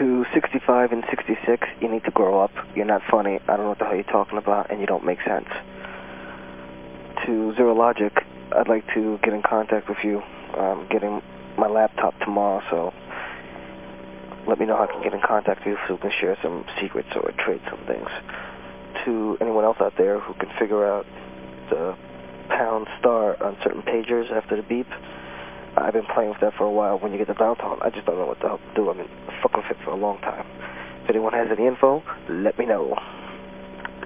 To 65 and 66, you need to grow up. You're not funny. I don't know what the hell you're talking about, and you don't make sense. To Zero Logic, I'd like to get in contact with you. I'm getting my laptop tomorrow, so let me know how I can get in contact with you so we can share some secrets or trade some things. To anyone else out there who can figure out the pound star on certain pagers after the beep, I've been playing with that for a while. When you get the dial tone, I just don't know what the hell to do. With it for a long time. If anyone has any info, let me know.